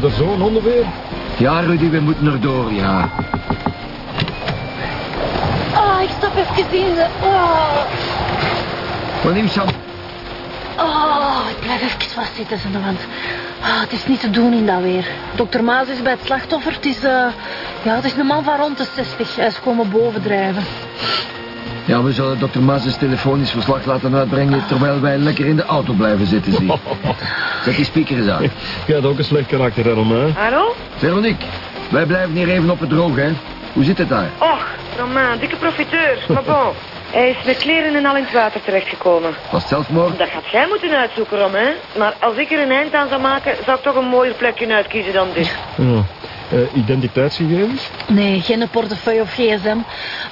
We er zo een onderweer? Ja, Rudy, we moeten erdoor, ja. Ah, ik stap even in. de- Oh. Wat neem Sam? oh, ik blijf even vastzitten, want ah, het is niet te doen in dat weer. Dokter Maas is bij het slachtoffer. Het is, eh, ja, het is een man van rond de 60. Hij is komen bovendrijven. Ja, we zullen dokter Maas' telefonisch verslag laten uitbrengen... terwijl wij lekker in de auto blijven zitten, zie. Zet die speaker eens aan. Jij hebt ook een slecht karakter, hè, Romain? Hallo? Veronique, wij blijven hier even op het droog, hè. Hoe zit het daar? Och, Romain, dikke profiteur. Maar bon, hij is met kleren en al in het water terechtgekomen. Was het zelfmoord? Dat gaat jij moeten uitzoeken, Romain. Maar als ik er een eind aan zou maken, zou ik toch een mooier plekje uitkiezen dan dit. Ja. Eh, identiteitsgegevens? Nee, geen portefeuille of gsm.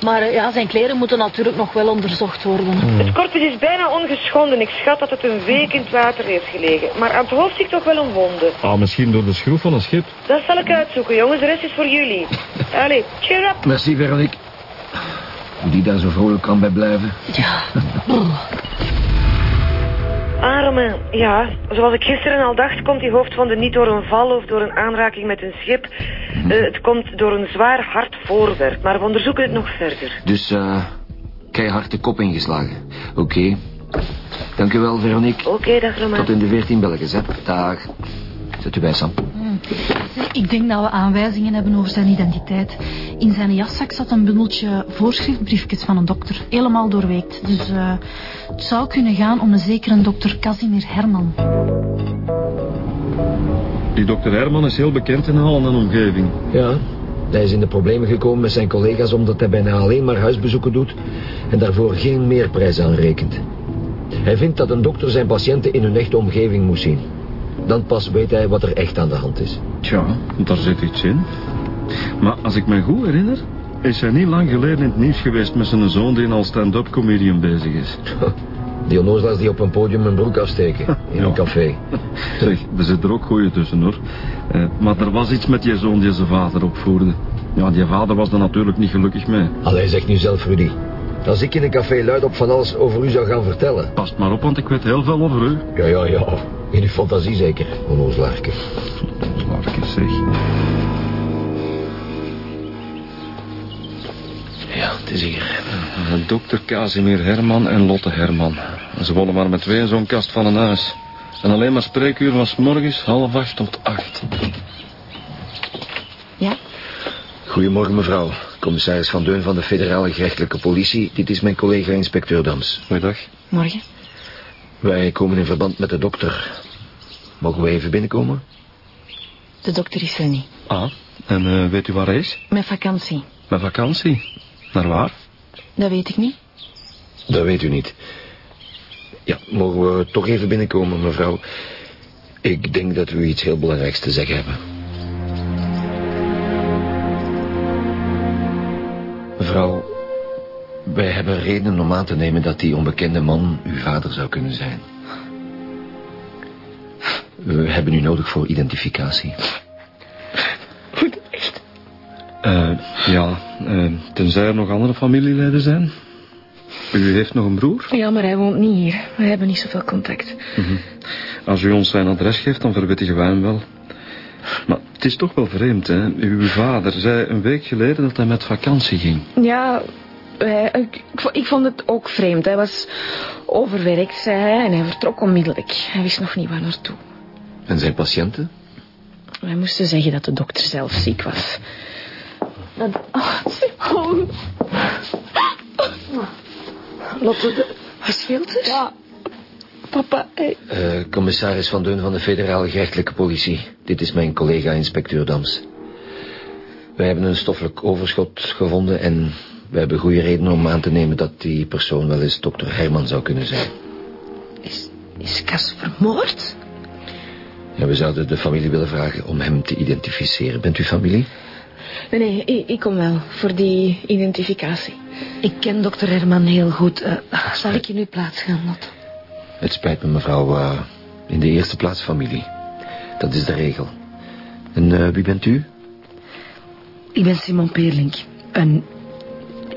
Maar eh, ja, zijn kleren moeten natuurlijk nog wel onderzocht worden. Het korpus is bijna ongeschonden. Ik schat dat het een week in het water heeft gelegen. Maar aan het hoofd zie ik toch wel een wonde. Ah, misschien door de schroef van een schip. Dat zal ik uitzoeken, jongens. De rest is voor jullie. Allee, cheer up. Merci, Veronique. Hoe die daar zo vrolijk kan bij blijven. Ja. Ah, Romain, ja. Zoals ik gisteren al dacht, komt die hoofdwonde niet door een val of door een aanraking met een schip. Eh, het komt door een zwaar hard voorwerp. Maar we onderzoeken het nog verder. Dus, eh, keihard de kop ingeslagen. Oké. Dank u wel, Veronique. Oké, dag Romain. Tot in de 14 Belgen, hè. Dag. Zet u bij, Sam. Ik denk dat we aanwijzingen hebben over zijn identiteit. In zijn jaszak zat een bundeltje voorschriftbriefjes van een dokter. Helemaal doorweekt. Dus eh, het zou kunnen gaan om een zekere dokter Casimir Herman. Die dokter Herman is heel bekend in Halen en omgeving. Ja, hij is in de problemen gekomen met zijn collega's omdat hij bijna alleen maar huisbezoeken doet en daarvoor geen meerprijs aanrekent. Hij vindt dat een dokter zijn patiënten in hun echte omgeving moet zien. Dan pas weet hij wat er echt aan de hand is. Tja, daar zit iets in. Maar als ik me goed herinner, is hij niet lang geleden in het nieuws geweest met zijn zoon die als stand-up comedian bezig is. Die onnozelaars die op een podium een broek afsteken in Ja. een café. Zeg, er zit er ook goeie tussen hoor. Eh, maar er was iets met die zoon die zijn vader opvoerde. Ja, die vader was er natuurlijk niet gelukkig mee. Allee, zegt nu zelf, Rudy. Als ik in een café luid op van alles over u zou gaan vertellen. Past maar op, want ik weet heel veel over u. Ja, ja, ja. In uw fantasie zeker, onnozelaarke. Larkes zeg. Ja, het is hier. Eh, Dokter Casimir Herman en Lotte Herman. Ze wonen maar met twee in zo'n kast van een huis. En alleen maar spreekuur was 's morgens half acht tot acht. Ja? Goedemorgen, mevrouw. Commissaris Van Deun van de Federale Gerechtelijke Politie. Dit is mijn collega inspecteur Dams. Goeiedag. Morgen. Wij komen in verband met de dokter. Mogen we even binnenkomen? De dokter is er niet. Ah, en eh, weet u waar hij is? Met vakantie. Met vakantie. Naar waar? Dat weet ik niet. Dat weet u niet. Ja, mogen we toch even binnenkomen, mevrouw? Ik denk dat we iets heel belangrijks te zeggen hebben. Wij hebben redenen om aan te nemen dat die onbekende man uw vader zou kunnen zijn. We hebben u nodig voor identificatie. Eh, ja, eh, tenzij er nog andere familieleden zijn. U heeft nog een broer? Ja, maar hij woont niet hier. We hebben niet zoveel contact. Als u ons zijn adres geeft, dan verwittigen wij hem wel. Maar het is toch wel vreemd, hè? Uw vader zei een week geleden dat hij met vakantie ging. Ja, ik, ik ik vond het ook vreemd. Hij was overwerkt, zei hij, en hij vertrok onmiddellijk. Hij wist nog niet waar naartoe. En zijn patiënten? Wij moesten zeggen dat de dokter zelf ziek was. Dat... Oh, Simon. Lotte, wat scheelt er? Ja, papa, hij... Eh, commissaris Van Deun van de Federale Gerechtelijke Politie. Dit is mijn collega inspecteur Dams. Wij hebben een stoffelijk overschot gevonden en we hebben goede reden om aan te nemen dat die persoon wel eens dokter Herman zou kunnen zijn. Is, is Cas vermoord? En we zouden de familie willen vragen om hem te identificeren. Bent u familie? Nee, nee, ik, ik kom wel voor die identificatie. Ik ken dokter Herman heel goed. Eh, zal ik in uw plaats gaan, Lotte? Het spijt me mevrouw, eh, in de eerste plaats familie. Dat is de regel. En eh, wie bent u? Ik ben Simon Peerlink. En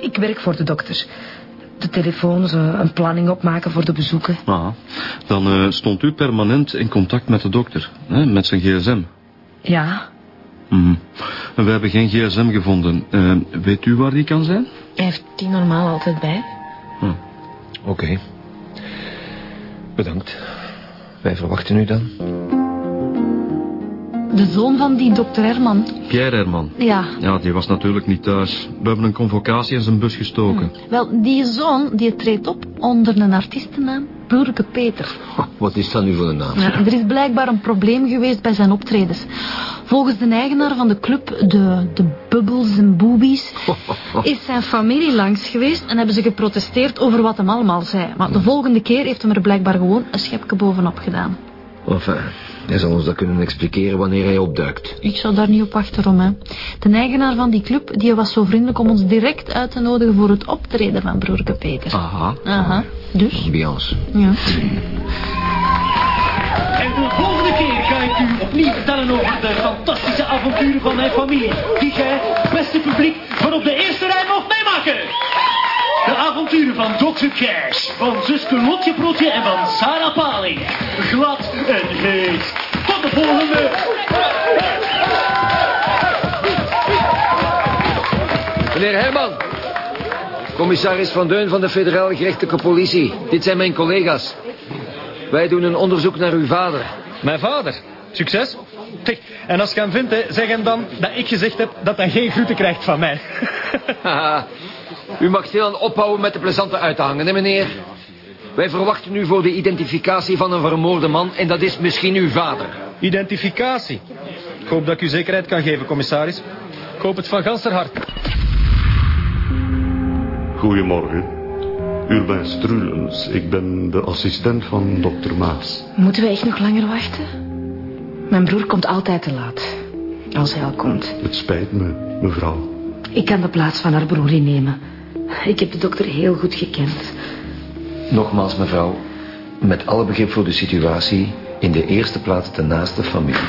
ik werk voor de dokter. De telefoons, een planning opmaken voor de bezoeken. Ah, dan eh, stond u permanent in contact met de dokter, hè, met zijn gsm. Ja. En we hebben geen gsm gevonden. Eh, weet u waar die kan zijn? Hij heeft die normaal altijd bij. Oké. Bedankt. Wij verwachten u dan. De zoon van die dokter Herman. Pierre Herman. Ja, Ja, die was natuurlijk niet thuis. We hebben een convocatie in zijn bus gestoken. wel, die zoon die treedt op onder een artiestennaam Broerke Peter. Wat is dat nu voor een naam? Ja, er is blijkbaar een probleem geweest bij zijn optredens. Volgens de eigenaar van de club, de, de Bubbles en Boobies, is zijn familie langs geweest en hebben ze geprotesteerd over wat hem allemaal zei. Maar de volgende keer heeft hem er blijkbaar gewoon een schepje bovenop gedaan. Enfin, hij zal ons dat kunnen expliceren wanneer hij opduikt. Ik zou daar niet op wachten, hè. De eigenaar van die club die was zo vriendelijk om ons direct uit te nodigen voor het optreden van broerke Peter. Aha. Aha, dus, Ambiance. ja. En de volgende keer ga ik u opnieuw vertellen over de fantastische avonturen van mijn familie. Die gij, beste publiek, van op de eerste rij mocht meemaken. De avonturen van Dr. Cash, van zuske Lotje Protje en van Sarah Paling. Glad en heet. Tot de volgende. Meneer Herman. Commissaris Van Deun van de federale gerechtelijke politie. Dit zijn mijn collega's. Wij doen een onderzoek naar uw vader. Mijn vader. Succes. Zeg, en als je hem vindt, hè, zeg hem dan dat ik gezegd heb dat hij geen groeten krijgt van mij. U mag stilaan ophouden met de plezante uit te hangen, hè meneer? Wij verwachten u voor de identificatie van een vermoorde man... en dat is misschien uw vader. Identificatie. Ik hoop dat ik u zekerheid kan geven, commissaris. Ik hoop het van ganser hart. Goedemorgen. Urbain Strulens. Ik ben de assistent van dokter Maas. Moeten we echt nog langer wachten? Mijn broer komt altijd te laat. Als hij al komt. Het spijt me, mevrouw. Ik kan de plaats van haar broer innemen. Ik heb de dokter heel goed gekend. Nogmaals, mevrouw. Met alle begrip voor de situatie... in de eerste plaats de naaste familie.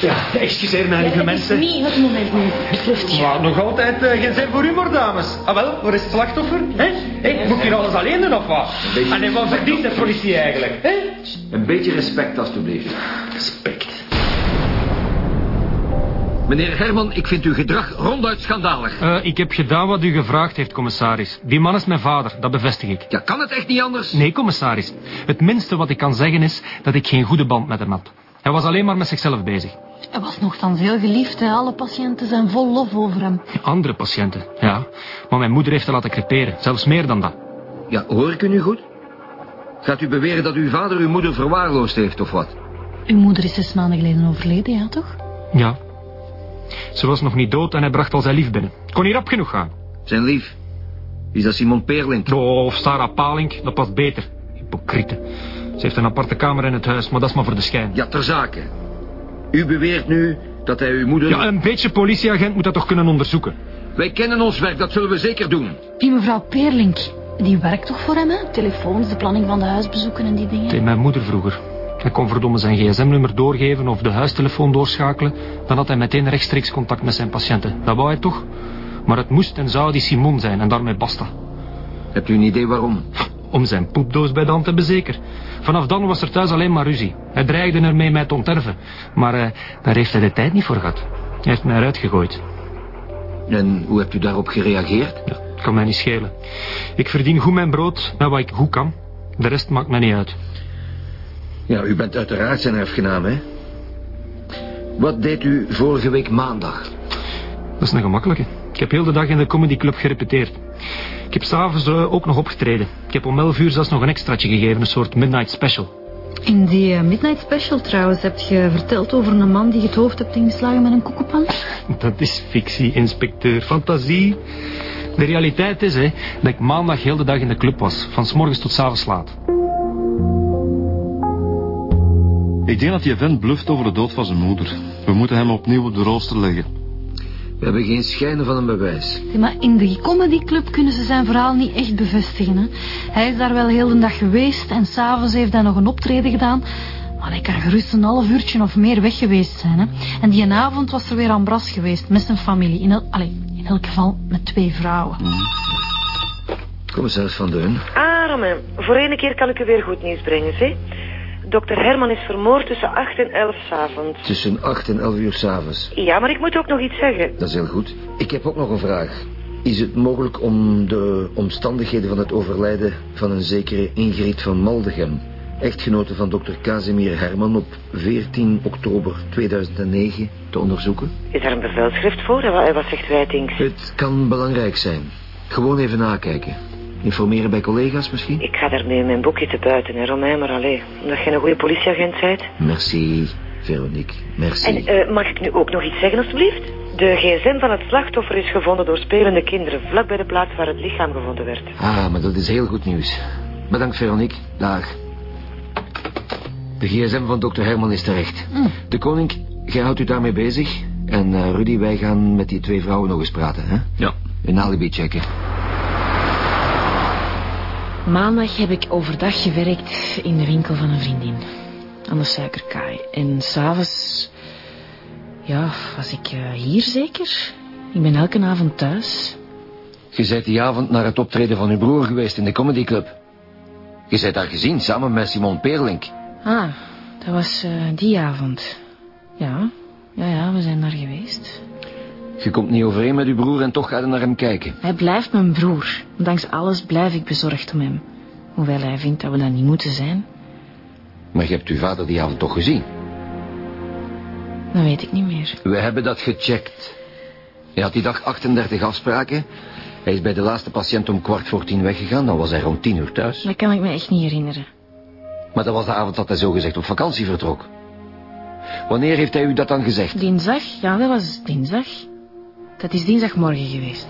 Ja, excuseer mij, lieve mensen. Niet het moment nu. Vlucht je. Maar nog altijd eh, geen zin voor humor, dames. Ah wel, waar is het slachtoffer? Hè? Hey, moet ik hier alles alleen doen of wat? beetje- En nee, wat verdient de politie eigenlijk? Hè? Een beetje respect, alstublieft. Respect. Meneer Herman, ik vind uw gedrag ronduit schandalig. Eh, ik heb gedaan wat u gevraagd heeft, commissaris. Die man is mijn vader, dat bevestig ik. Ja, kan het echt niet anders? Nee, commissaris. Het minste wat ik kan zeggen is dat ik geen goede band met hem had. Hij was alleen maar met zichzelf bezig. Hij was nogthans heel geliefd, hè. Alle patiënten zijn vol lof over hem. Andere patiënten, ja. Maar mijn moeder heeft hem laten creperen. Zelfs meer dan dat. Ja, hoor ik u nu goed? Gaat u beweren dat uw vader uw moeder verwaarloosd heeft, of wat? Uw moeder is zes maanden geleden overleden, ja toch? Ja. Ze was nog niet dood en hij bracht al zijn lief binnen. Kon niet rap genoeg gaan. Zijn lief. Is dat Simon Peerlink? Oh, of Sarah Palink, dat past beter. Hypocriete. Ze heeft een aparte kamer in het huis, maar dat is maar voor de schijn. Ja, ter zake. U beweert nu dat hij uw moeder... Ja, een beetje politieagent moet dat toch kunnen onderzoeken. Wij kennen ons werk, dat zullen we zeker doen. Die mevrouw Peerlink, die werkt toch voor hem, hè? Telefoons, de planning van de huisbezoeken en die dingen. Tegen mijn moeder vroeger. Hij kon verdomme zijn gsm-nummer doorgeven of de huistelefoon doorschakelen. Dan had hij meteen rechtstreeks contact met zijn patiënten. Dat wou hij toch? Maar het moest en zou die Simon zijn en daarmee basta. Hebt u een idee waarom? Om zijn poepdoos bij de hand te hebben, zeker. Vanaf dan was er thuis alleen maar ruzie. Hij dreigde ermee mij te onterven. Maar eh, daar heeft hij de tijd niet voor gehad. Hij heeft mij eruit gegooid. En hoe hebt u daarop gereageerd? Ja, kan mij niet schelen. Ik verdien goed mijn brood met wat ik goed kan. De rest maakt mij niet uit. Ja, u bent uiteraard zijn erfgenaam, hè? Wat deed u vorige week maandag? Dat is een gemakkelijke. Ik heb heel de dag in de comedyclub gerepeteerd. Ik heb s'avonds uh, ook nog opgetreden. Ik heb om 11 uur zelfs nog een extraatje gegeven, een soort midnight special. In die uh, Midnight Special trouwens heb je verteld over een man die het hoofd hebt ingeslagen met een koekenpan. Dat is fictie, inspecteur. Fantasie. De realiteit is hè, dat ik maandag heel de dag in de club was. Van s morgens tot s avonds laat. Ik denk dat die vent bluft over de dood van zijn moeder. We moeten hem opnieuw op de rooster leggen. We hebben geen schijnen van een bewijs. Ja, maar in de comedyclub kunnen ze zijn verhaal niet echt bevestigen. Hè? Hij is daar wel heel de dag geweest en s'avonds heeft hij nog een optreden gedaan. Maar hij kan gerust een half uurtje of meer weg geweest zijn. Hè? En die avond was er weer aan Bras geweest met zijn familie. In, el Allee, in elk geval met twee vrouwen. Commissaris Van Deun. Ah, Romain, voor ene keer kan ik u weer goed nieuws brengen, zie. Dokter Herman is vermoord tussen 8 en 11 s'avonds. Tussen 8 en 11 uur s'avonds. Ja, maar ik moet ook nog iets zeggen. Dat is heel goed. Ik heb ook nog een vraag. Is het mogelijk om de omstandigheden van het overlijden van een zekere Ingrid van Maldegem, echtgenote van dokter Casimir Herman op 14 oktober 2009, te onderzoeken? Is daar een bevelschrift voor? En wat zegt Wijtings? Het kan belangrijk zijn. Gewoon even nakijken. Informeren bij collega's misschien? Ik ga daarmee mijn boekje te buiten, hè, Romein, maar alleen. Omdat jij een goede politieagent bent. Merci, Veronique. Merci. En eh, mag ik nu ook nog iets zeggen, alstublieft? De gsm van het slachtoffer is gevonden door spelende kinderen... vlak bij de plaats waar het lichaam gevonden werd. Ah, maar dat is heel goed nieuws. Bedankt, Veronique. Dag. De gsm van dokter Herman is terecht. De koning, jij houdt u daarmee bezig. En eh, Rudy, wij gaan met die twee vrouwen nog eens praten, hè? Ja. Een alibi checken. Maandag heb ik overdag gewerkt in de winkel van een vriendin. Aan de suikerkaai. En s'avonds... Ja, was ik eh, hier zeker? Ik ben elke avond thuis. Je bent die avond naar het optreden van uw broer geweest in de Comedy Club. Je bent daar gezien, samen met Simon Peerlink. Ah, dat was eh, die avond. Ja, ja, ja, we zijn daar geweest. Je komt niet overeen met uw broer en toch ga je naar hem kijken. Hij blijft mijn broer. Ondanks alles blijf ik bezorgd om hem. Hoewel hij vindt dat we dat niet moeten zijn, Maar je hebt uw vader die avond toch gezien? dat weet ik niet meer. We hebben dat gecheckt. Hij had die dag 38 afspraken. Hij is bij de laatste patiënt om kwart voor tien weggegaan. Dan was hij rond tien uur thuis. Dat kan ik me echt niet herinneren. Maar dat was de avond dat hij zogezegd op vakantie vertrok. Wanneer heeft hij u dat dan gezegd? Dinsdag? Ja, dat was dinsdag. Dat is dinsdagmorgen geweest.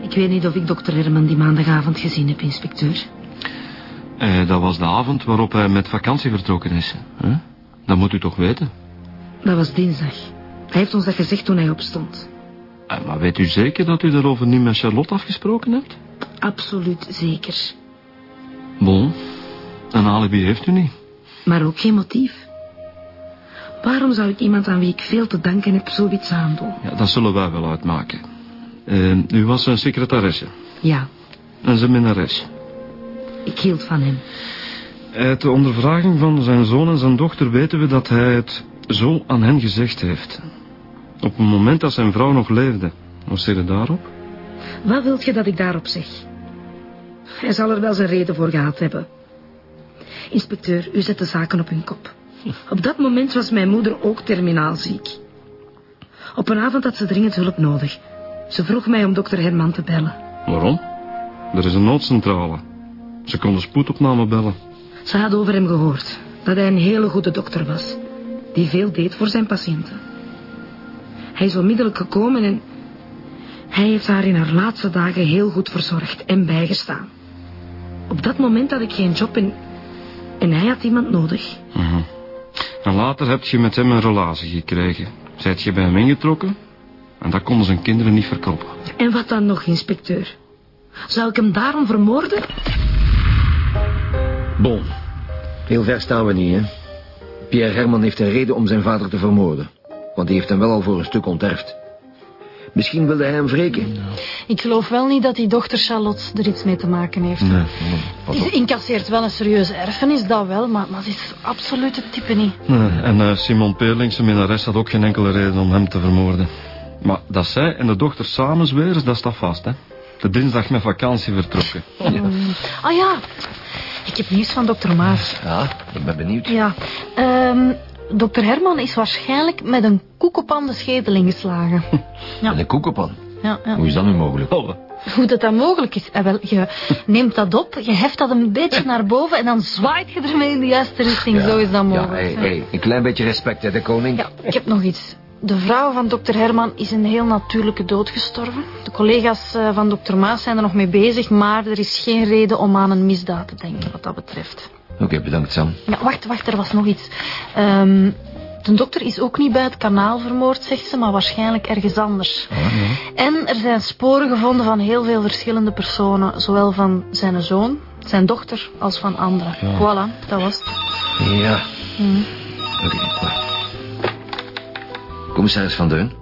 Ik weet niet of ik dokter Herman die maandagavond gezien heb, inspecteur. Eh, dat was de avond waarop hij met vakantie vertrokken is. Hè? Dat moet u toch weten? Dat was dinsdag. Hij heeft ons dat gezegd toen hij opstond. Eh, maar weet u zeker dat u daarover niet met Charlotte afgesproken hebt? Absoluut zeker. Bon, een alibi heeft u niet. Maar ook geen motief. Waarom zou ik iemand aan wie ik veel te danken heb zoiets aandoen? Ja, dat zullen wij wel uitmaken. Eh, u was zijn secretaresse Ja, en zijn minnares. ik hield van hem. Uit de ondervraging van zijn zoon en zijn dochter weten we dat hij het zo aan hen gezegd heeft. Op het moment dat zijn vrouw nog leefde. Wat zeg je daarop? Wat wilt je dat ik daarop zeg? Hij zal er wel zijn reden voor gehad hebben. Inspecteur, u zet de zaken op hun kop. Op dat moment was mijn moeder ook terminaal ziek. Op een avond had ze dringend hulp nodig. Ze vroeg mij om dokter Herman te bellen. Waarom? Er is een noodcentrale. Ze konden spoedopname bellen. Ze had over hem gehoord dat hij een hele goede dokter was, die veel deed voor zijn patiënten. Hij is onmiddellijk gekomen en hij heeft haar in haar laatste dagen heel goed verzorgd en bijgestaan. Op dat moment had ik geen job en, en hij had iemand nodig. Mhm. En later heb je met hem een relatie gekregen. Zijt je bij hem ingetrokken? En dat konden zijn kinderen niet verkopen. En wat dan nog, inspecteur? Zou ik hem daarom vermoorden? Bon, heel ver staan we niet, hè? Pierre Herman heeft een reden om zijn vader te vermoorden. Want die heeft hem wel al voor een stuk onterfd. Misschien wilde hij hem wreken. Ik geloof wel niet dat die dochter Charlotte er iets mee te maken heeft. Nee, Ze incasseert wel een serieuze erfenis, dat wel, maar, maar ze is absoluut het type niet. Nee, en eh, Simon Peerling, zijn minnares, had ook geen enkele reden om hem te vermoorden. Maar dat zij en de dochter samen zweren, dat staat vast, hè. De dinsdag met vakantie vertrokken. Ah ja, ik heb nieuws van dokter Maas. Ja, ik ben benieuwd. Ja, ehm, dokter Herman is waarschijnlijk met een koek op aan de schedel ingeslagen. Ja. En een koekenpan. Ja, ja. Hoe is dat nu mogelijk? Hoe dat, dat mogelijk is? Eh, wel, je neemt dat op, je heft dat een beetje naar boven en dan zwaait je ermee in de juiste richting. Zo is dat Ja, mogelijk. hey, hey, een klein beetje respect, hè, de koning. Ja, ik heb nog iets. De vrouw van dokter Herman is een heel natuurlijke dood gestorven. De collega's eh, van dokter Maas zijn er nog mee bezig, maar er is geen reden om aan een misdaad te denken wat dat betreft. Oké, bedankt, Sam. Ja, wacht, wacht, er was nog iets. Ehm, de dokter is ook niet bij het kanaal vermoord, zegt ze, maar waarschijnlijk ergens anders. En er zijn sporen gevonden van heel veel verschillende personen, zowel van zijn zoon, zijn dochter, als van anderen. Voilà, dat was het. Ja, Hm. oké, wacht. Commissaris Van Deun?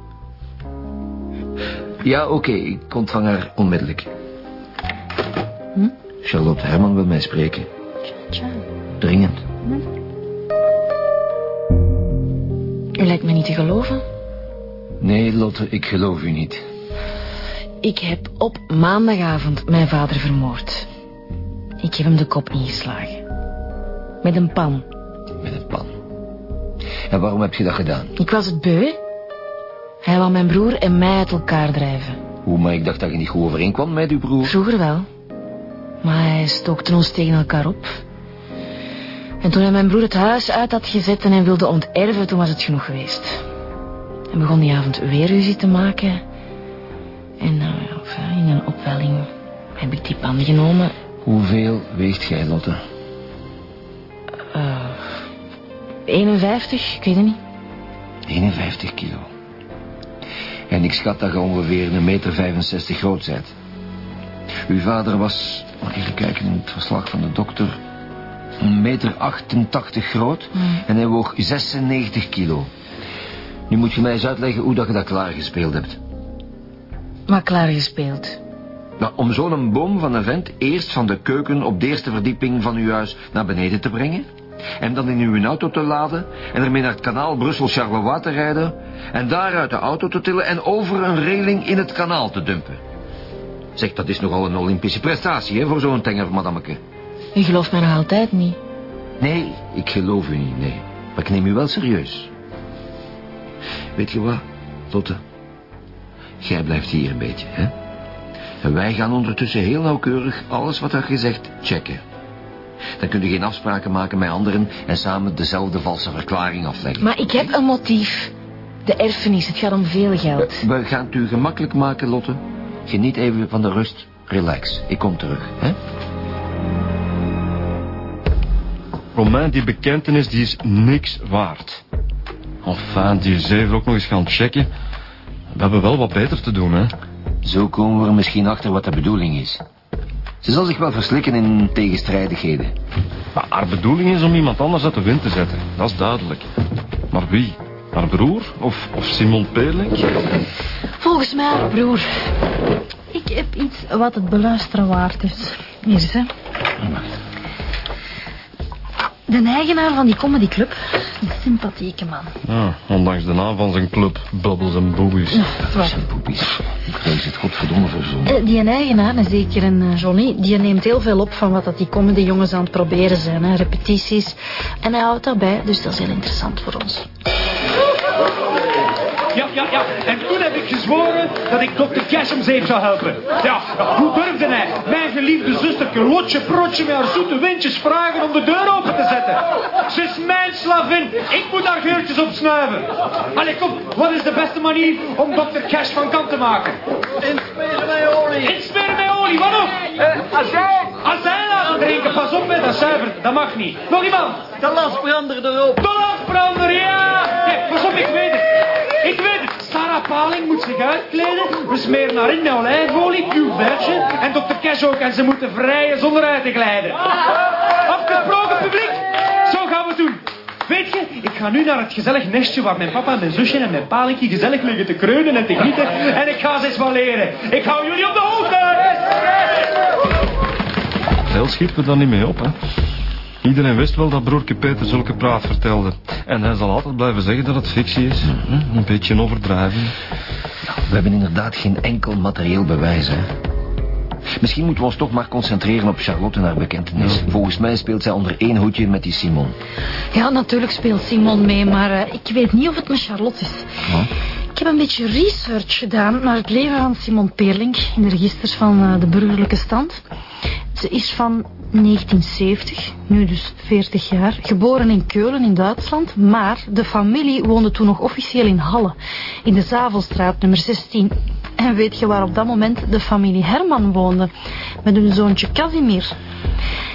Ja, oké, ik ontvang haar onmiddellijk. Hm? Charlotte Herman wil mij spreken. Tja. Dringend. U lijkt me niet te geloven. Nee, Lotte, ik geloof u niet. Ik heb op maandagavond mijn vader vermoord. Ik heb hem de kop ingeslagen. Met een pan. Met een pan. En waarom heb je dat gedaan? Ik was het beu. Hij wou mijn broer en mij uit elkaar drijven. Hoe, maar ik dacht dat je niet goed overeenkwam met uw broer. Vroeger wel. Maar hij stookte ons tegen elkaar op. En toen hij mijn broer het huis uit had gezet en hij wilde onterven, toen was het genoeg geweest. Hij begon die avond weer ruzie te maken. En nou, ja, enfin, in een opwelling heb ik die pan genomen. Hoeveel weegt jij, Lotte? eh 51, ik weet het niet. 51 kilo. En ik schat dat je ongeveer een meter 65 groot bent. Uw vader was, mag even kijken in het verslag van de dokter, een meter 88 groot en hij woog 96 kilo. Nu moet je mij eens uitleggen hoe dat je dat klaargespeeld hebt. Maar klaargespeeld. Nou, om zo'n boom van een vent eerst van de keuken op de eerste verdieping van uw huis naar beneden te brengen. En dan in uw auto te laden en ermee naar het kanaal Brussel-Charleroi te rijden. En daaruit de auto te tillen en over een reling in het kanaal te dumpen. Zeg, dat is nogal een Olympische prestatie, hè, voor zo'n tenger madammeke. U gelooft mij nog altijd niet. Nee, ik geloof u niet, nee. Maar ik neem u wel serieus. Weet je wat, Lotte? Jij blijft hier een beetje, hè? En wij gaan ondertussen heel nauwkeurig alles wat er gezegd checken. Dan kun je geen afspraken maken met anderen en samen dezelfde valse verklaring afleggen. Maar ik heb een motief. De erfenis, het gaat om veel geld. We gaan het u gemakkelijk maken, Lotte. Geniet even van de rust. Relax. Ik kom terug, hè? Romain, die bekentenis die is niks waard. Enfin, die is even ook nog eens gaan checken. We hebben wel wat beter te doen, hè. Zo komen we er misschien achter wat de bedoeling is. Ze zal zich wel verslikken in tegenstrijdigheden. Maar haar bedoeling is om iemand anders uit de wind te zetten. Dat is duidelijk. Maar wie? Haar broer? Of, of Simon Peerlink? Volgens mij haar broer. Ik heb iets wat het beluisteren waard is. Hier is, hè. De eigenaar van die comedyclub. Een sympathieke man. Ja, ondanks de naam van zijn club, Bubbles en Boobies. Wat? Zijn poepies. Ik vrees het godverdomme verzoen. Eh, Die eigenaar, en zeker een eh, Johnny, die neemt heel veel op van wat dat die comedy jongens aan het proberen zijn. Hè. Repetities. En hij houdt daarbij, dus dat is heel interessant voor ons. Ja, ja, ja. En toen heb ik gezworen dat ik dokter Cashems even zou helpen. Ja, hoe durfde hij mijn geliefde zusterke Lotje Protje met haar zoete windjes vragen om de deur open te zetten? Ze is mijn slavin. Ik moet haar geurtjes opsnuiven. Allee, kom. Wat is de beste manier om dokter Cash van kant te maken? Inspelen met olie. Insperen met olie, wat nog? Uh, azijn. Azijn laten drinken. Pas op met dat zuiver. Dat mag niet. Nog iemand? De lasbrander erop. De lamprander, ja! Nee, pas op, ik weet het. Ik weet. Sarah Paling moet zich uitkleden. We smeren haar in met olijfolie, puur verge. En dokter Cash ook. En ze moeten vrijen zonder uit te glijden. Afgesproken publiek. Zo gaan we het doen. Weet je, ik ga nu naar het gezellig nestje waar mijn papa, mijn zusje en mijn palinkje gezellig liggen te kreunen en te genieten. En ik ga ze eens leren. Ik hou jullie op de hoogte. Veel schiet me daar niet mee op, hè. Iedereen wist wel dat broertje Peter zulke praat vertelde. En hij zal altijd blijven zeggen dat het fictie is. Hm, Een beetje overdrijven. We hebben inderdaad geen enkel materieel bewijs, hè. Misschien moeten we ons toch maar concentreren op Charlotte en haar bekentenis. Volgens mij speelt zij onder één hoedje met die Simon. Ja, natuurlijk speelt Simon mee, maar eh, ik weet niet of het met Charlotte is. Ik heb een beetje research gedaan naar het leven van Simon Peerlink in de registers van eh, de burgerlijke stand. Ze is van 1970, nu dus 40 jaar, geboren in Keulen in Duitsland, maar de familie woonde toen nog officieel in Halle, in de Zavelstraat nummer 16. En weet je waar op dat moment de familie Herman woonde, met hun zoontje Casimir?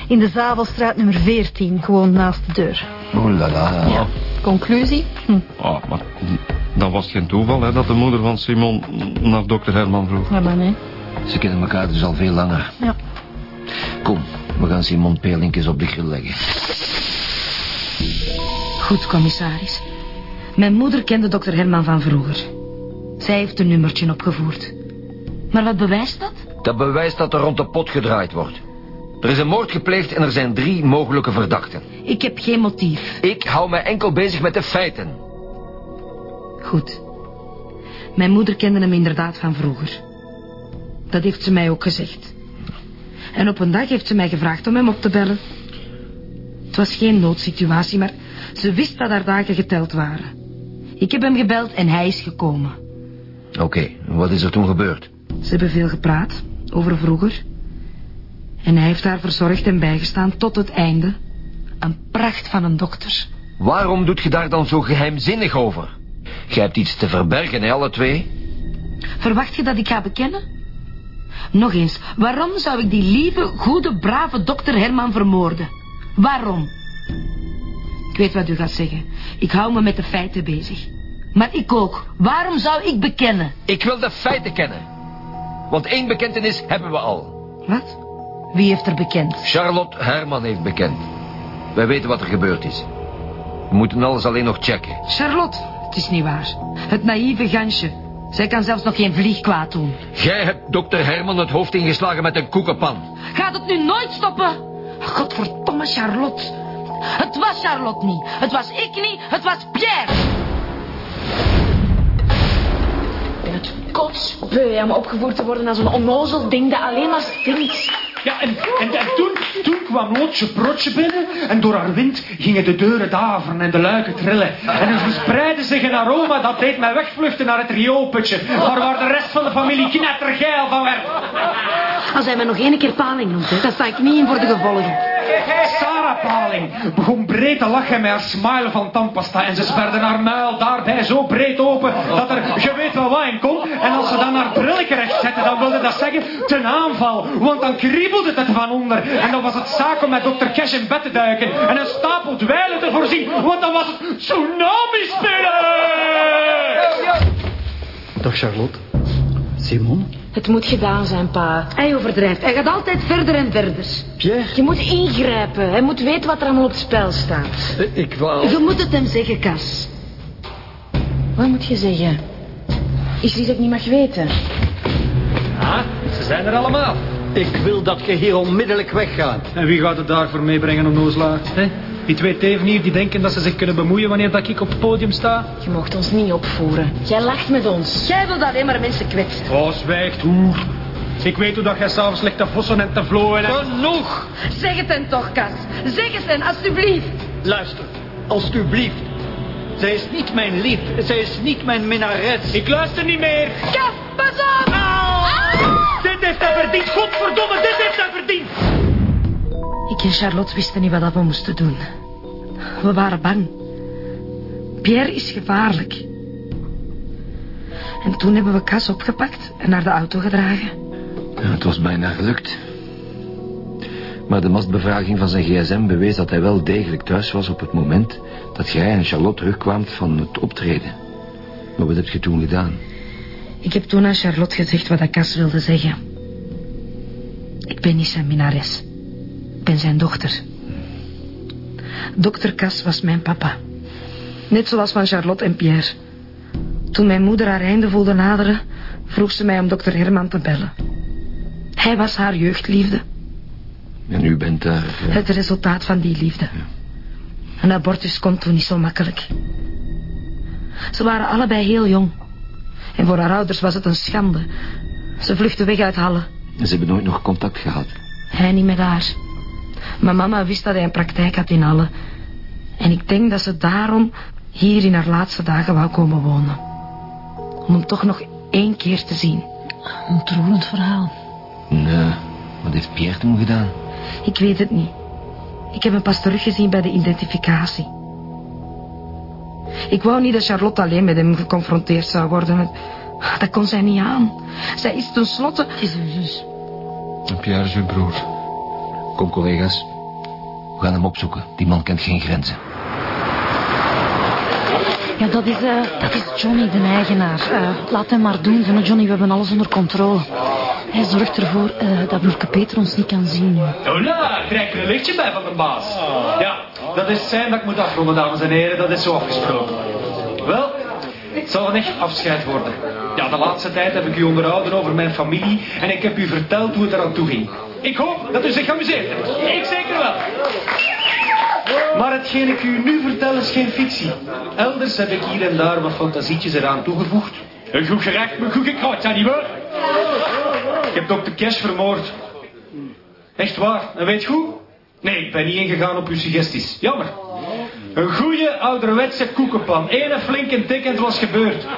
In de Zavelstraat nummer 14, gewoon naast de deur. Oh la la. Ja. Conclusie? Hm. Ah, maar dan was het geen toeval hè, dat de moeder van Simon naar dokter Herman vroeg. Ja, maar nee. Ze kennen elkaar dus al veel langer. Ja. Kom, we gaan Simon Peerlink eens op de grill leggen. Goed, commissaris. Mijn moeder kende dokter Herman van vroeger. Zij heeft een nummertje opgevoerd. Maar wat bewijst dat? Dat bewijst dat er rond de pot gedraaid wordt. Er is een moord gepleegd en er zijn drie mogelijke verdachten. Ik heb geen motief. Ik hou mij enkel bezig met de feiten. Goed. Mijn moeder kende hem inderdaad van vroeger. Dat heeft ze mij ook gezegd. En op een dag heeft ze mij gevraagd om hem op te bellen. Het was geen noodsituatie, maar ze wist dat haar dagen geteld waren. Ik heb hem gebeld en hij is gekomen. Oké, wat is er toen gebeurd? Ze hebben veel gepraat over vroeger. En hij heeft haar verzorgd en bijgestaan tot het einde. Een pracht van een dokter. Waarom doet je daar dan zo geheimzinnig over? Jij hebt iets te verbergen, hè, alle twee? Verwacht je dat ik ga bekennen? Nog eens, waarom zou ik die lieve, goede, brave dokter Herman vermoorden? Waarom? Ik weet wat u gaat zeggen. Ik hou me met de feiten bezig. Maar ik ook. Waarom zou ik bekennen? Ik wil de feiten kennen. Want één bekentenis hebben we al. Wat? Wie heeft er bekend? Charlotte Herman heeft bekend. Wij weten wat er gebeurd is. We moeten alles alleen nog checken. Charlotte, het is niet waar. Het naïeve gansje. Zij kan zelfs nog geen vlieg kwaad doen. Jij hebt dokter Herman het hoofd ingeslagen met een koekenpan. Gaat het nu nooit stoppen? Godverdomme Charlotte. Het was Charlotte niet. Het was ik niet. Het was Pierre. Ik ben het kotsbeu om opgevoerd te worden als een onnozel ding dat alleen maar stinkt. Ja, en, en, en toen, toen kwam Lotje Protje binnen en door haar wind gingen de deuren daveren en de luiken trillen. En er verspreidde zich een aroma dat deed mij wegvluchten naar het rioolputje, maar waar de rest van de familie knettergeil van werd. Als hij me nog één keer paling noemt, hè, dan sta ik niet in voor de gevolgen. Begon breed te lachen met haar smile van tandpasta en ze sperde haar muil daarbij zo breed open dat er, je weet wel wat in. En als ze dan haar brilletje recht zette, dan wilde dat zeggen ten aanval, want dan kriebelde het van onder. En dan was het zaak om met dokter Cash in bed te duiken en een stapel dweilen te voorzien, want dan was het tsunami spelen. Dag Charlotte. Simon? Het moet gedaan zijn, pa. Hij overdrijft. Hij gaat altijd verder en verder. Pierre? Je moet ingrijpen. Hij moet weten wat er allemaal op het spel staat. Eh, Ik wou... Je moet het hem zeggen, Cas. Wat moet je zeggen? Is er iets dat ik niet mag weten? Ah, ze zijn er allemaal. Ik wil dat je hier onmiddellijk weggaat. En wie gaat het daarvoor meebrengen, onnozelaar? hè? Die twee tevenier die denken dat ze zich kunnen bemoeien wanneer dat ik op het podium sta? Je mocht ons niet opvoeren. Jij lacht met ons. Jij wilt alleen maar mensen kwetsen. Oh, zwijgt, hoer. Ik weet hoe dat jij s'avonds ligt te vossen en te vlooien en... Genoeg! Zeg het hen toch, Cas. Zeg het hen, alstublieft. Luister, alstublieft. Zij is niet mijn lief. Zij is niet mijn minnares. Ik luister niet meer. Cas, pas op! Dit heeft hij verdiend, godverdomme, dit heeft hij verdiend. Ik en Charlotte wisten niet wat we moesten doen. We waren bang. Pierre is gevaarlijk. En toen hebben we Cas opgepakt en naar de auto gedragen. Ja, het was bijna gelukt. Maar de mastbevraging van zijn gsm bewees dat hij wel degelijk thuis was op het moment dat jij en Charlotte terugkwaamt van het optreden. Maar wat heb je toen gedaan? Ik heb toen aan Charlotte gezegd wat Cas wilde zeggen. Ik ben niet zijn minnares. Ik ben zijn dochter. Dokter Cas was mijn papa. Net zoals van Charlotte en Pierre. Toen mijn moeder haar einde voelde naderen... vroeg ze mij om dokter Herman te bellen. Hij was haar jeugdliefde. En u bent daar... eh, Het resultaat van die liefde. Een abortus komt toen niet zo makkelijk. Ze waren allebei heel jong. En voor haar ouders was het een schande. Ze vluchtten weg uit Halle. Ze hebben nooit nog contact gehad. Hij niet met haar. Maar mama wist dat hij een praktijk had in Halle. En ik denk dat ze daarom hier in haar laatste dagen wou komen wonen. Om hem toch nog één keer te zien. Een troelend verhaal. Nee, wat heeft Pierre toen gedaan? Ik weet het niet. Ik heb hem pas teruggezien bij de identificatie. Ik wou niet dat Charlotte alleen met hem geconfronteerd zou worden. Dat kon zij niet aan. Zij is tenslotte... Het is uw zus. En Pierre is uw broer. Kom, collega's. We gaan hem opzoeken. Die man kent geen grenzen. Ja, dat is, eh, dat is Johnny, de eigenaar. Eh, laat hem maar doen, van Johnny. We hebben alles onder controle. Hij zorgt ervoor eh, dat broerke Peter ons niet kan zien nu. Hola, krijg er een lichtje bij van de baas. Ja, dat is zijn dat ik moet afronden, dames en heren. Dat is zo afgesproken. Wel, het zal een echt afscheid worden. Ja, de laatste tijd heb ik u onderhouden over mijn familie en ik heb u verteld hoe het eraan toe ging. Ik hoop dat u zich amuseert hebt. Ik zeker wel. Maar hetgeen ik u nu vertel is geen fictie. Elders heb ik hier en daar wat fantasietjes eraan toegevoegd. Een goed gerecht met goed gekruid, zijn niet waar? Ik heb dokter Cash vermoord. Echt waar. En weet je hoe? Nee, ik ben niet ingegaan op uw suggesties. Jammer. Een goede ouderwetse koekenpan. Eén flink en dik en het was gebeurd.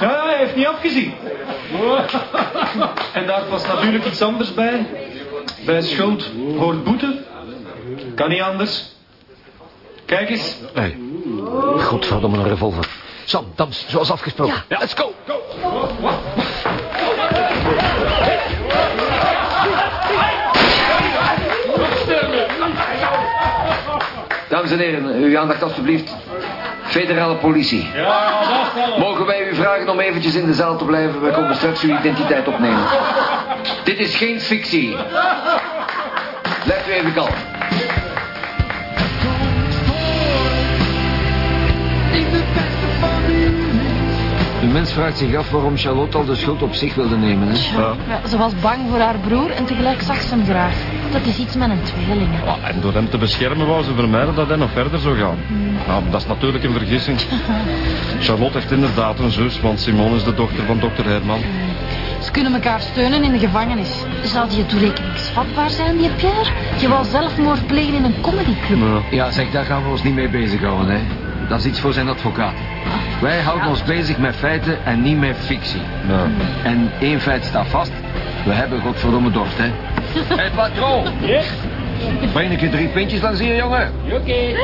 Ja, hij heeft niet afgezien. En daar past natuurlijk iets anders bij. Bij schuld hoort boete. Kan niet anders. Kijk eens. Hey. Godverdomme, een revolver. Sam, dans, zoals afgesproken. Let's go. Dames en heren, uw aandacht alstublieft. Federale politie. Mogen wij u vragen om eventjes in de zaal te blijven? Wij komen straks uw identiteit opnemen. Dit is geen fictie. Blijft u even kalm. De mens vraagt zich af waarom Charlotte al de schuld op zich wilde nemen. Hè? Ja, ze was bang voor haar broer en tegelijk zag ze hem graag. Dat is iets met een tweeling. hè. Ja, en door hem te beschermen wou ze vermijden dat hij nog verder zou gaan. Nou, dat is natuurlijk een vergissing. Charlotte heeft inderdaad een zus, want Simone is de dochter van dokter Herman. Ze kunnen elkaar steunen in de gevangenis. Zou die toerekeningsvatbaar zijn, die Pierre? Je wou zelfmoord plegen in een comedyclub. Ja, zeg, daar gaan we ons niet mee bezighouden. Hè. Dat is iets voor zijn advocaat. Wij houden ons bezig met feiten en niet met fictie. En één feit staat vast. We hebben godverdomme dorst, hè. Hé, hey, patroon. Breng een keer drie pintjes langs hier, jongen. Oké.